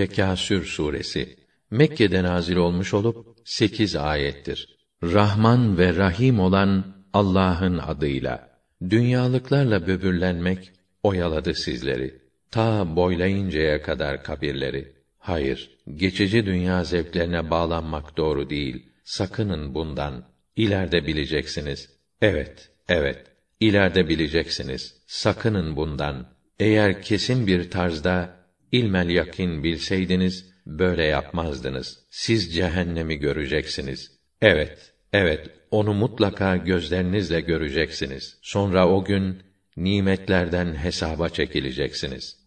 Tekâsür suresi Mekke'de nazil olmuş olup 8 ayettir. Rahman ve Rahim olan Allah'ın adıyla. Dünyalıklarla böbürlenmek oyaladı sizleri. Ta boylayıncaya kadar kabirleri. Hayır, geçici dünya zevklerine bağlanmak doğru değil. Sakının bundan. İleride bileceksiniz. Evet, evet. İleride bileceksiniz. Sakının bundan. Eğer kesin bir tarzda ilmel yakin bilseydiniz böyle yapmazdınız. Siz cehennemi göreceksiniz. Evet, evet, onu mutlaka gözlerinizle göreceksiniz. Sonra o gün nimetlerden hesaba çekileceksiniz.